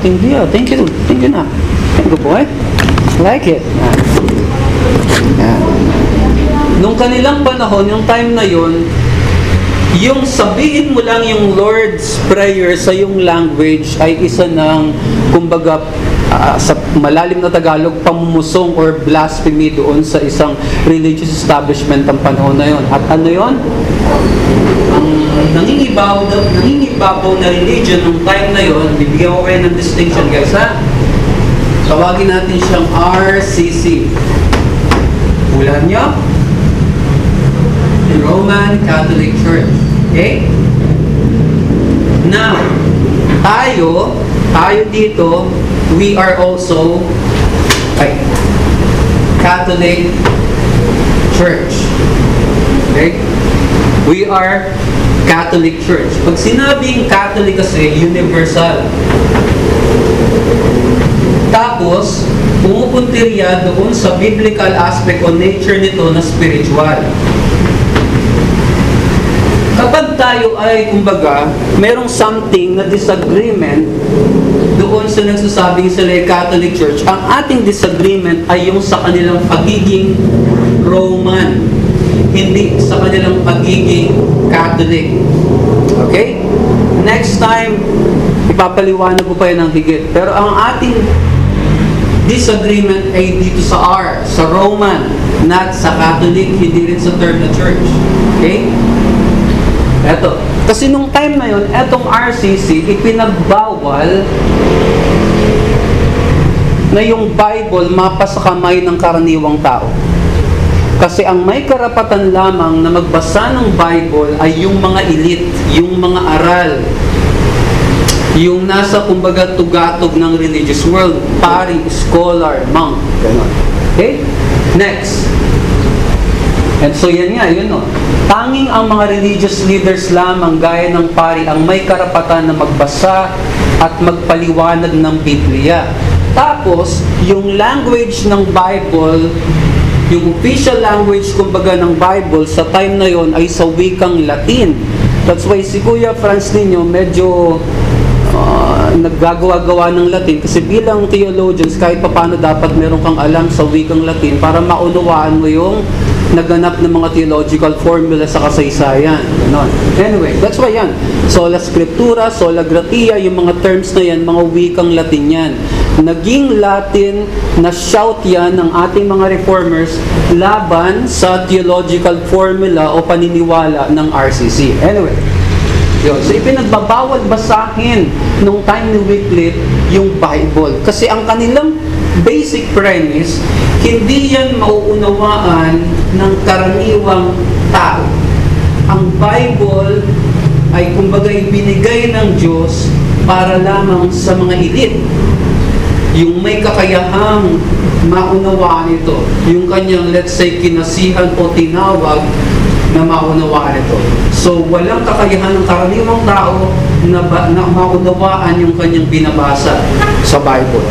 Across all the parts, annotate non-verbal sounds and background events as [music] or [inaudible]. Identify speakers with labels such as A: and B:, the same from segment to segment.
A: acting dia. Thank you. Thank you na. Thank you, boy. Like it. Yan. Nung kanilang panahon, yung time na yon, yung sabihin mo lang yung Lord's Prayer sa yung language ay isa ng, kumbaga, ah, sa malalim na Tagalog, pamumusong or blasphemy doon sa isang religious establishment ng panahon na yon. At ano yon? Ang nangingibaw, nangingibabaw na religion ng time na yon, bibigyan ko kayo ng distinction guys ha. Tawagin natin siyang RCC. Ulan niyo? Roman Catholic Church. Okay? Now, tayo, tayo dito, we are also ay, Catholic Church. Okay? We are Catholic Church. Pag sinabing Catholic kasi, universal. Tapos, pumupuntirya doon sa biblical aspect o nature nito na spiritual. Kapag tayo ay, kumbaga, merong something na disagreement doon sa nagsasabing sila ay Catholic Church, ang ating disagreement ay yung sa kanilang pagiging Roman, hindi sa kanilang pagiging Catholic. Okay? Next time, ipapaliwanag ko pa yan ng higit. Pero ang ating disagreement ay dito sa R, sa Roman, not sa Catholic, hindi rin sa third na church. Okay? Eto. Kasi nung time na yon, etong RCC, ipinagbawal na yung Bible mapa sa kamay ng karaniwang tao. Kasi ang may karapatan lamang na magbasa ng Bible ay yung mga elite, yung mga aral, yung nasa kumbaga tugatog ng religious world, pari, scholar, monk, gano'n. Okay? Next. And so yan nga, yun no. Tanging ang mga religious leaders lamang gaya ng pari ang may karapatan na magbasa at magpaliwanag ng Biblia. Tapos, yung language ng Bible, yung official language kumbaga ng Bible sa time na yon ay sa wikang Latin. That's why si Kuya Franz ninyo medyo uh, naggagawa-gawa ng Latin kasi bilang theologians kahit paano dapat meron kang alam sa wikang Latin para maunawaan mo yung naganap ng mga theological formula sa kasaysayan. Ganon. Anyway, that's why yan. Sola Scriptura, Sola Gratia, yung mga terms na yan, mga wikang Latin yan. Naging Latin na shout yan ng ating mga reformers laban sa theological formula o paniniwala ng RCC. Anyway, yun. So, ipinagbabawal basahin nung time ni Wycliffe yung Bible. Kasi ang kanilang basic premise, hindi yan mauunawaan ng karaniwang tao. Ang Bible ay kumbaga ibinigay ng Diyos para lamang sa mga elite. Yung may kakayahang maunawaan ito. Yung kanyang, let's say, kinasihan o tinawag na maunawaan ito. So, walang kakayahan ng karaniwang tao na, na maunawaan yung kanyang binabasa sa Bible.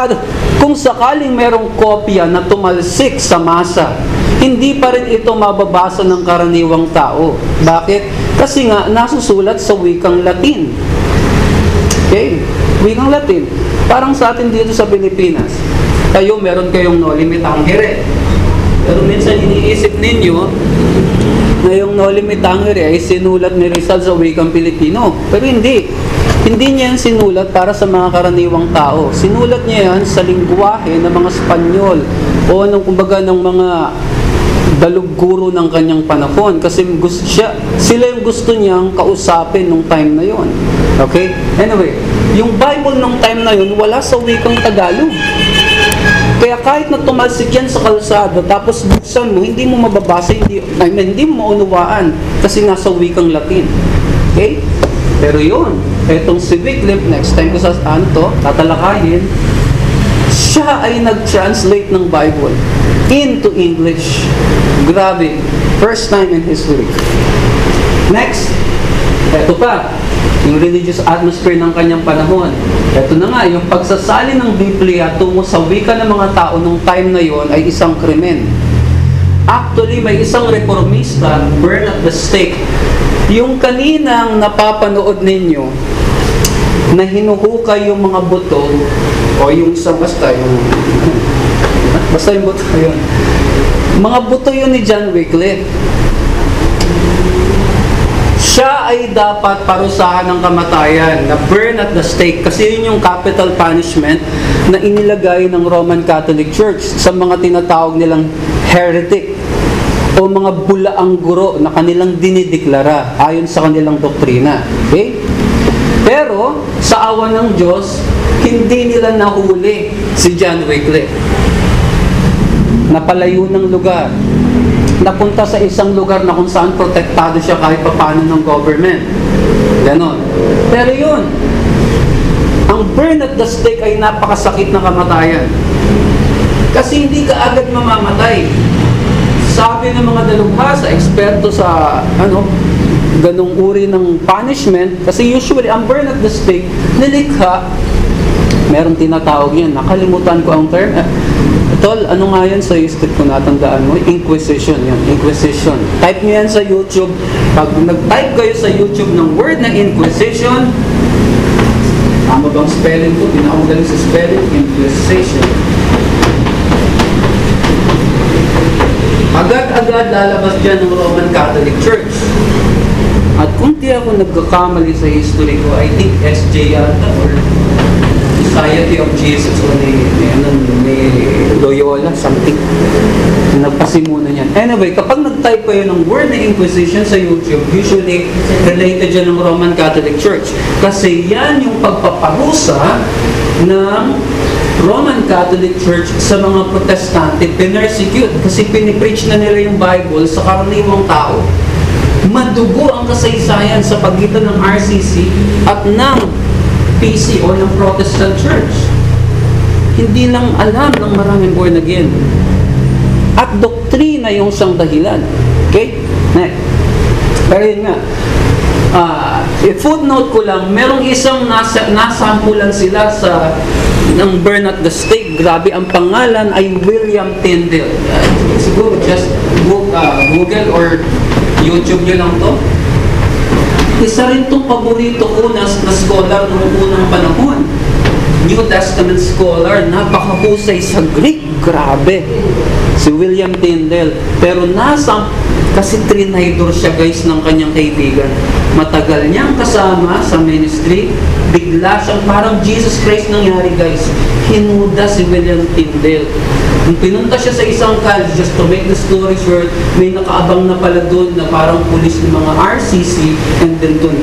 A: Para, kung sakaling merong kopya na tumalsik sa masa, hindi pa rin ito mababasa ng karaniwang tao. Bakit? Kasi nga, nasusulat sa wikang Latin. Okay? Wikang Latin. Parang sa atin dito sa Pilipinas. Kayo, meron kayong no limit tangere. Pero minsan iniisip ninyo na yung no limit tangere ay sinulat ni Rizal sa wikang Pilipino. Pero hindi. Hindi niya yan sinulat para sa mga karaniwang tao. Sinulat niya yan sa lingwahe ng mga Espanyol o anong kumbaga ng mga daluguro ng kanyang panahon kasi gusto siya, sila yung gusto niyang kausapin nung time na yon. Okay? Anyway, yung Bible nung time na yon wala sa wikang Tagalog. Kaya kahit na tumalsik yan sa kalsada, tapos buksan mo, hindi mo mababasa, hindi, I mean, hindi mo maunawaan kasi nasa wikang Latin. Okay? Pero yun, etong si Wycliffe, next time ko sa ano to, tatalakayin, siya ay nag-translate ng Bible into English. Grabe. First time in history. Next, eto pa, yung religious atmosphere ng kanyang panahon. Eto na nga, yung pagsasali ng Biblia tungo sa wika ng mga tao nung time na yon ay isang krimen. Actually, may isang reformista, burn at the stake. Yung kaninang napapanood ninyo, na hinuhukay yung mga buto o yung sa basta yung basta yung buto yun. Mga buto yun ni John Wycliffe. Siya ay dapat parusahan ng kamatayan na burn at the stake kasi yun yung capital punishment na inilagay ng Roman Catholic Church sa mga tinatawag nilang heretic o mga bulaang guro na kanilang dinideklara ayon sa kanilang doktrina. Okay? Pero, sa awa ng Diyos, hindi nila nahuli si John Wycliffe. Napalayo ng lugar. Napunta sa isang lugar na kung saan protektado siya kahit papano ng government. Ganon. Pero yun, ang burn at the stake ay napakasakit na kamatayan. Kasi hindi ka agad mamamatay. Sabi ng mga dalubhasa, eksperto sa ano, ganong uri ng punishment, kasi usually ang burn at the stake, nilikha, merong tinatawag yan, nakalimutan ko ang term. Eh, Tol, ano nga yan sa isip ko natandaan mo? Inquisition yan, Inquisition. Type nyo yan sa YouTube. Pag nag-type kayo sa YouTube ng word na Inquisition, tama bang spelling ko? Pinakamagaling sa spelling, Inquisition. Agad-agad lalabas dyan ng Roman Catholic Church. At kung di ako nagkakamali sa history ko, I think SJ yata or Society of Jesus o ni, ni, ano, ni Loyola, something. Nagpasimuna niyan. Anyway, kapag nag-type kayo ng word na Inquisition sa YouTube, usually related dyan ng Roman Catholic Church. Kasi yan yung pagpaparusa ng Roman Catholic Church sa mga protestante, pinersecute kasi pinipreach na nila yung Bible sa karaniwang tao. Madugo ang kasaysayan sa pagitan ng RCC at ng PC o ng Protestant Church. Hindi lang alam ng maraming born again. At doktrina yung isang dahilan. Okay? Next. Pero yun nga, Ah, uh, footnote ko lang, merong isang nasa, nasampulan sila sa ng burn at the stake. Grabe, ang pangalan ay William Tyndale. Uh, siguro just book, uh, Google or YouTube nyo lang to. Isa rin itong paborito ko na, na scholar noong unang panahon. New Testament scholar, napakahusay sa Greek. Grabe. Si William Tyndale. Pero nasa, kasi trinidor siya guys ng kanyang kaibigan. Matagal niyang kasama sa ministry. Bigla siyang parang Jesus Christ nangyari guys. Hinuda si William Tyndale. Nung pinunta siya sa isang college, just to make the story short, may nakaabang na pala doon na parang pulis ng mga RCC and then doon,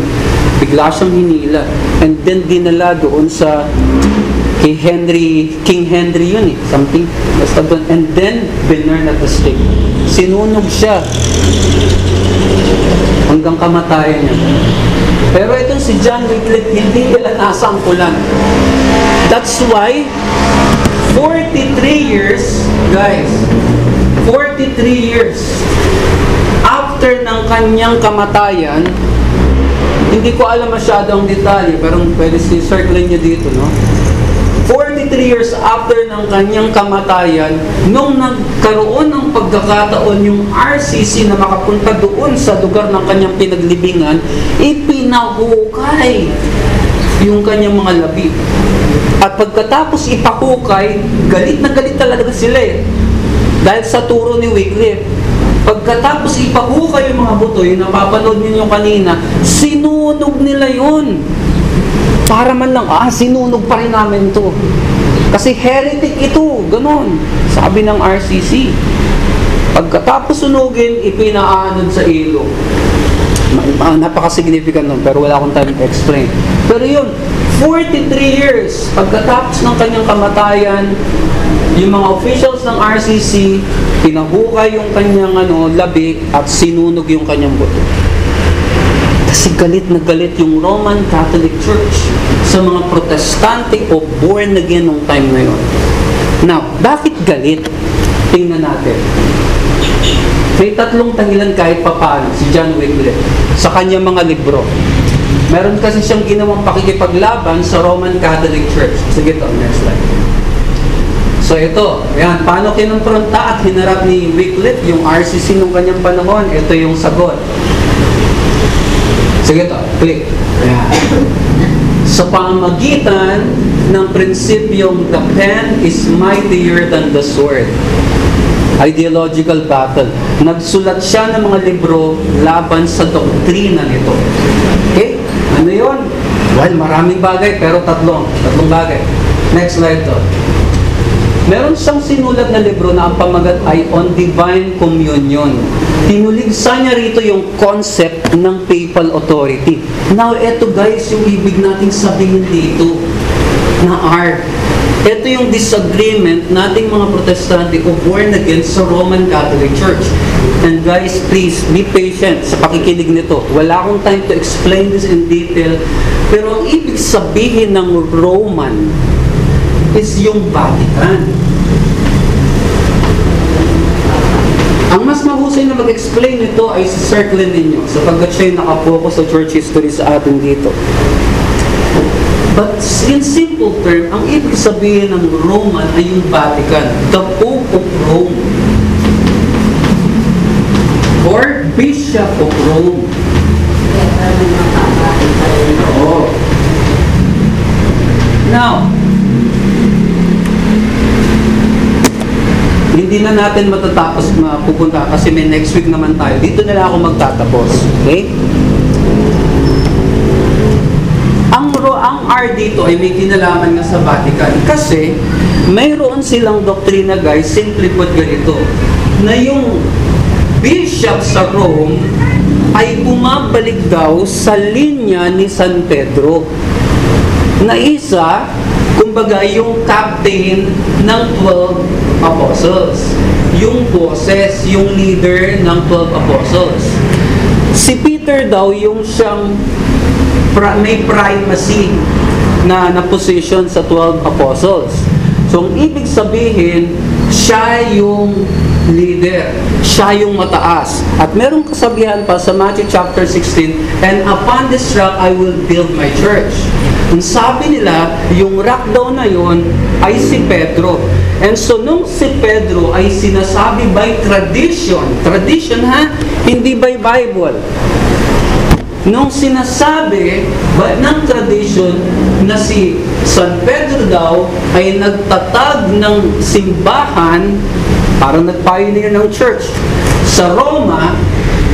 A: bigla siyang hinila. And then dinala doon sa kay Henry, King Henry yun eh, something, basta doon. And then, binurn at the stake. Sinunog siya hanggang kamatayan niya. Pero itong si John Wycliffe, hindi nila nasangkulan. That's why, 43 years, guys, 43 years after ng kanyang kamatayan, hindi ko alam masyado ang detalye, pero pwede si-circle niyo dito, no? 43 years after ng kanyang kamatayan, nung nagkaroon ng pagkakataon yung RCC na makapunta doon sa lugar ng kanyang pinaglibingan, ipinahukay yung kanyang mga labi. At pagkatapos ipahukay, galit na galit talaga sila eh. Dahil sa turo ni Wycliffe, pagkatapos ipahukay yung mga buto, yung napapanood ninyo kanina, sinunog nila yun. Para man lang, ah, sinunog pa rin namin to. Kasi heretic ito, ganun. Sabi ng RCC. Pagkatapos sunugin, ipinaanod sa ilog. Napaka-significant nun, pero wala akong time to explain. Pero yun, 43 years, pagkatapos ng kanyang kamatayan, yung mga officials ng RCC, pinahukay yung kanyang ano, labi at sinunog yung kanyang buto. Kasi galit na galit yung Roman Catholic Church sa mga protestante o born again nung time na yun. Now, bakit galit? Tingnan natin. May tatlong dahilan kahit papaano si John Wycliffe sa kanyang mga libro. Meron kasi siyang ginawang pakikipaglaban sa Roman Catholic Church. Sige to, next slide. So ito, ayan, paano kinumpronta at hinarap ni Wycliffe yung RCC nung kanyang panahon? Ito yung sagot. Sige to, click. Ayan. sa pamagitan ng prinsipyong the pen is mightier than the sword. Ideological battle. Nagsulat siya ng mga libro laban sa doktrina nito. Okay? Ano yon? Well, maraming bagay, pero tatlong. Tatlong bagay. Next slide to. Meron siyang sinulat na libro na ang pamagat ay On Divine Communion. Tinuligsa niya rito yung concept ng papal authority. Now, eto guys, yung ibig nating sabihin dito na R. Ito yung disagreement nating mga protestante o born again sa Roman Catholic Church. And guys, please, be patient sa pakikinig nito. Wala akong time to explain this in detail. Pero ang ibig sabihin ng Roman is yung Vatican. Ang mas mahusay na mag-explain nito ay si Sir Glenn ninyo sapagkat siya yung nakapokus sa church history sa atin dito. But in simple term, ang ibig sabihin ng Roman ay yung Vatican, the Pope of Rome. Or Bishop of Rome. Oh. Now, hindi na natin matatapos mapupunta kasi may next week naman tayo. Dito na lang ako magtatapos. Okay? Ang, ang R dito ay may kinalaman nga sa Vatican kasi mayroon silang doktrina guys, simply put ganito, na yung bishop sa Rome ay bumabalik daw sa linya ni San Pedro na isa, kumbaga, yung captain ng 12 apostles. Yung bosses, yung leader ng 12 apostles. Si Peter daw yung siyang may primacy na, na position sa 12 apostles. So, ang ibig sabihin, siya yung leader. Siya yung mataas. At merong kasabihan pa sa Matthew chapter 16, And upon this rock I will build my church. Ang sabi nila, yung rock daw na yon ay si Pedro. And so, nung si Pedro ay sinasabi by tradition, tradition ha, hindi by Bible, nung sinasabi ba, ng tradition na si San Pedro daw ay nagtatag ng simbahan, parang nag-pioneer ng church, sa Roma,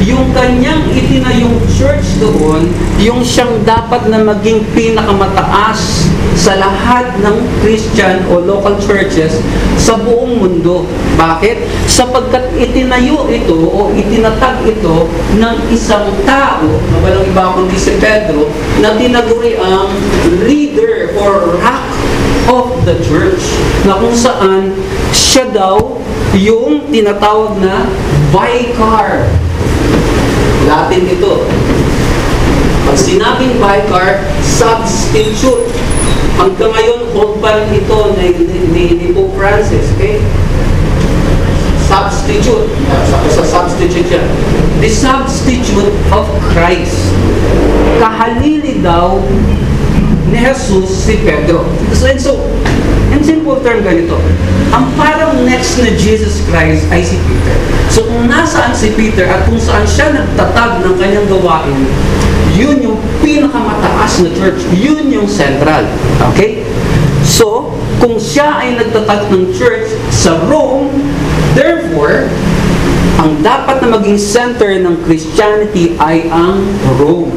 A: yung kanyang itinayong church doon, yung siyang dapat na maging pinakamataas sa lahat ng Christian o local churches sa buong mundo. Bakit? Sapagkat itinayo ito o itinatag ito ng isang tao, na walang iba kundi si Pedro, na tinaguri ang leader or rock of the church na kung saan siya daw yung tinatawag na vicar Latin ito. Pag sinabing vicar, substitute. Hanggang ngayon, rin ito ni, ni, ni Pope Francis. Okay? Substitute. Sa substitute yan. The substitute of Christ. Kahalili daw ni Jesus si Pedro. So, and so, in simple term ganito, ang parang next na Jesus Christ ay si Peter. So kung nasaan si Peter at kung saan siya nagtatag ng kanyang gawain, yun yung pinakamataas na church. Yun yung central. Okay? So, kung siya ay nagtatag ng church sa Rome, therefore, ang dapat na maging center ng Christianity ay ang Rome.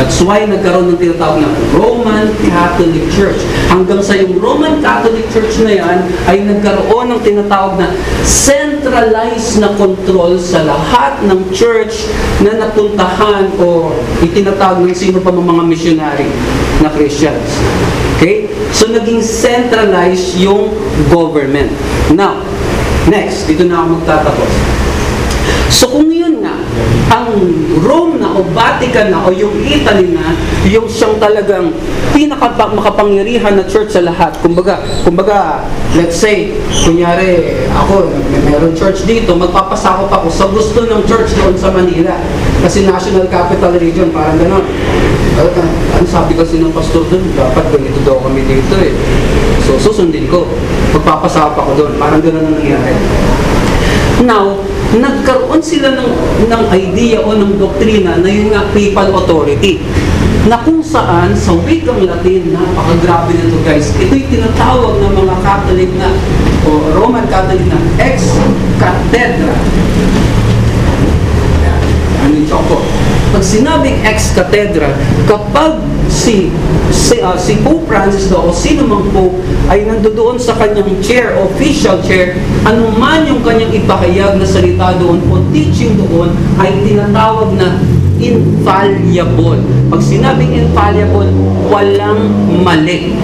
A: That's why nagkaroon ng tinatawag na Roman Catholic Church. Hanggang sa yung Roman Catholic Church na yan ay nagkaroon ng tinatawag na centralized na control sa lahat ng church na napuntahan o itinatawag ng sino pa mga missionary na Christians. Okay? So naging centralized yung government. Now, next, dito na ako magtatapos. So kung ang Rome na o Vatican na o yung Italy na, yung siyang talagang pinaka makapangyarihan na church sa lahat. Kumbaga, kumbaga, let's say, kunyari, ako, meron church dito, magpapasakop ako sa gusto ng church doon sa Manila. Kasi National Capital Region, parang gano'n. Ano, ano sabi kasi ng pastor doon, dapat ganito daw kami dito eh. So, susundin ko. Magpapasakop ako doon. Parang gano'n ang nangyari. Now, nagkaroon sila ng, ng idea o ng doktrina na yun nga papal authority. na kung saan sa wikang Latin, napakagrabe nito guys, ito'y tinatawag ng mga Catholic na, o Roman Catholic na ex cathedra. Ano yung? Pag sinabing ex cathedra, kapag si si, uh, si Pope Francis daw o sino mang Pope ay nandoon sa kanyang chair, official chair, anuman yung kanyang ipahayag na salita doon o teaching doon ay tinatawag na infallible. Pag sinabing infallible, walang mali.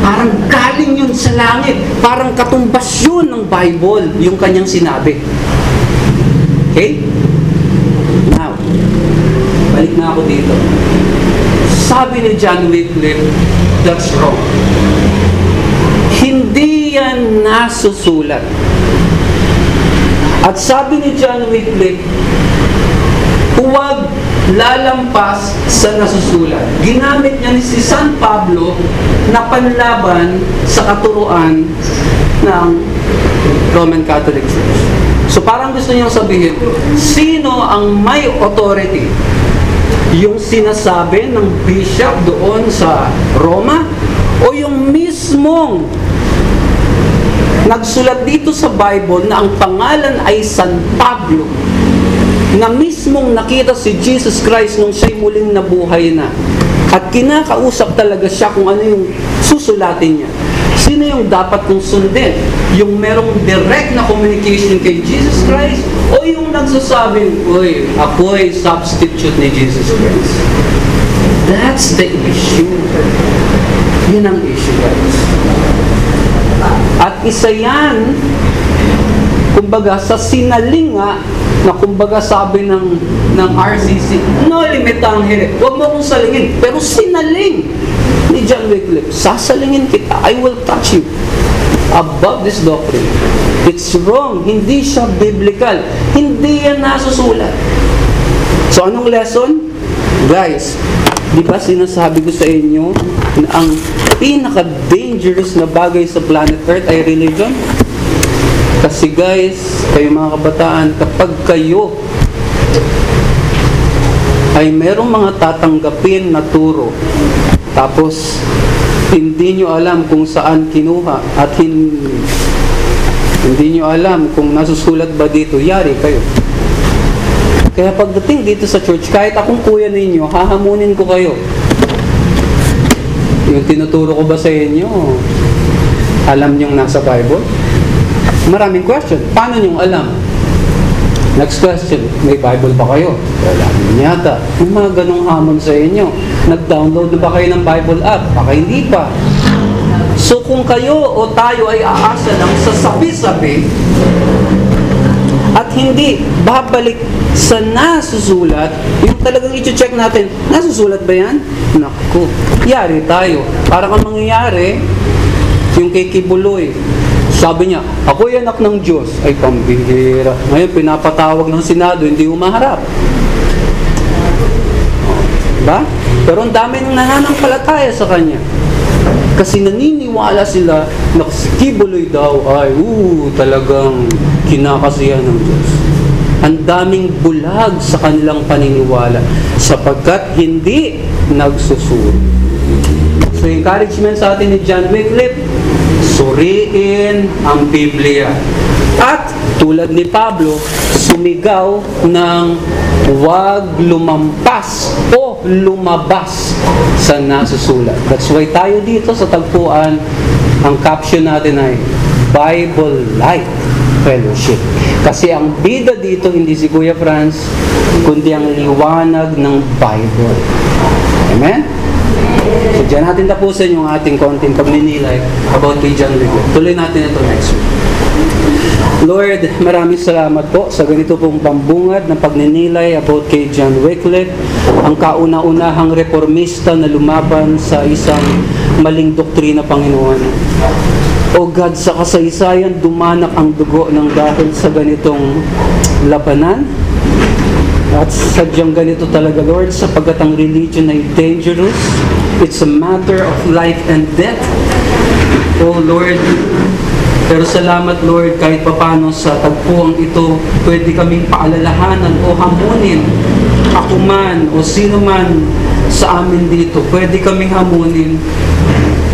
A: Parang galing yun sa langit. Parang katumbas yun ng Bible, yung kanyang sinabi. Okay? Balik na ako dito. Sabi ni John Wycliffe, that's wrong. Hindi yan nasusulat. At sabi ni John Wycliffe, huwag lalampas sa nasusulat. Ginamit niya ni si San Pablo na panlaban sa katuruan ng Roman Catholic Church. So parang gusto niyang sabihin, sino ang may authority? Yung sinasabi ng bishop doon sa Roma o yung mismong nagsulat dito sa Bible na ang pangalan ay San Pablo na mismong nakita si Jesus Christ nung siya'y muling nabuhay na. At kinakausap talaga siya kung ano yung susulatin niya. Sino yung dapat kong sundin? Yung merong direct na communication kay Jesus Christ? O yung nagsasabing, Uy, ako'y substitute ni Jesus Christ? That's the issue. Yun ang issue, guys. At isa yan, kumbaga, sa sinalinga na kumbaga sabi ng ng RCC, no limitang here. Huwag mo akong salingin. Pero sinaling ni John Wycliffe, sasalingin kita. I will touch you above this doctrine. It's wrong. Hindi siya biblical. Hindi yan nasusulat. So, anong lesson? Guys, di ba sinasabi ko sa inyo na ang pinaka-dangerous na bagay sa planet Earth ay religion? Kasi guys, kayo mga kabataan, kapag kayo ay merong mga tatanggapin na turo, tapos [laughs] hindi nyo alam kung saan kinuha at hin, hindi nyo alam kung nasusulat ba dito, yari kayo. Kaya pagdating dito sa church, kahit akong kuya ninyo, hahamunin ko kayo. Yung tinuturo ko ba sa inyo, alam nyo nasa Bible? Maraming question. Paano nyo alam? Next question, may Bible ba kayo? Wala naman yata. May mga ganong hamon sa inyo. Nag-download na ba kayo ng Bible app? Baka hindi pa. So kung kayo o tayo ay aasa lang sa sabi-sabi at hindi babalik sa nasusulat, yung talagang i-check natin, nasusulat ba yan? Naku, yari tayo. Parang ang mangyayari, yung kay Kibuloy, sabi niya, ako'y anak ng Diyos. Ay, pambihira. Ngayon, pinapatawag ng Senado, hindi umaharap. Diba? Pero ang dami ng nananampalataya sa kanya. Kasi naniniwala sila na si Kibuloy daw ay, uh, talagang kinakasiyan ng Diyos. Ang daming bulag sa kanilang paniniwala sapagkat hindi nagsusuri. So, encouragement sa atin ni John Wycliffe, suriin ang Biblia. At tulad ni Pablo, sumigaw ng huwag lumampas o lumabas sa nasusulat. That's why tayo dito sa tagpuan, ang caption natin ay Bible Light Fellowship. Kasi ang bida dito hindi si Kuya Franz, kundi ang liwanag ng Bible. Amen? So, dyan natin tapusin yung ating konting pagninilay about kay John Wycliffe. Tuloy natin ito next week. Lord, maraming salamat po sa ganito pong pambungad ng pagninilay about kay John Wycliffe, ang kauna-unahang reformista na lumaban sa isang maling doktrina, Panginoon. O God, sa kasaysayan, dumanak ang dugo ng dahil sa ganitong labanan. At sadyang ganito talaga, Lord, sapagkat ang religion ay dangerous. It's a matter of life and death. Oh Lord, pero salamat Lord, kahit papano sa tagpuang ito, pwede kaming paalalahanan o hamunin ako man o sino man sa amin dito, pwede kaming hamunin,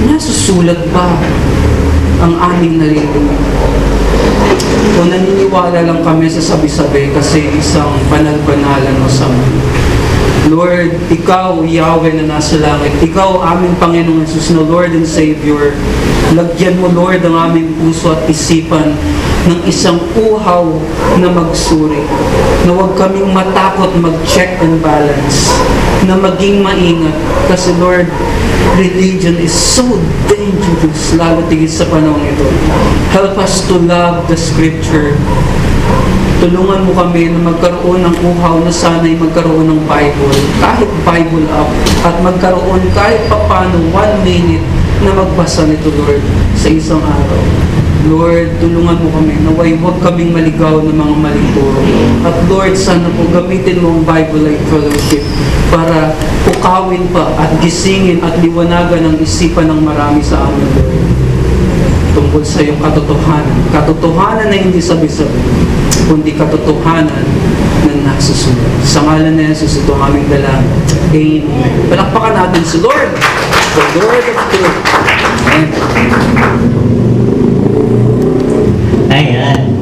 A: nasusulat ba ang aming naririnig? O naniniwala lang kami sa sabi-sabi kasi isang banal-banalan o samay. Lord, Ikaw, Yahweh na nasa langit, Ikaw, aming Panginoong Jesus na Lord and Savior. Lagyan mo, Lord, ang aming puso at isipan ng isang uhaw na magsuri. Na huwag kaming matakot mag-check and balance. Na maging maingat. Kasi Lord, religion is so dangerous, lalo tigit sa panahon ito. Help us to love the Scripture tulungan mo kami na magkaroon ng uhaw na sana'y magkaroon ng Bible, kahit Bible app, at magkaroon kahit papano one minute na magbasa nito, Lord, sa isang araw. Lord, tulungan mo kami, naway huwag kaming maligaw ng mga maling turo. At Lord, sana po gamitin mo ang Bible Life Fellowship para pukawin pa at gisingin at liwanagan ang isipan ng marami sa amin, Lord tungkol sa iyong katotohanan. Katotohanan na hindi sabi-sabi, kundi katotohanan na nasusunod. Sa ngalan na Jesus, ito ang aming dalangin. Amen. Palakpakan natin si Lord, the Lord of truth. Amen. Amen.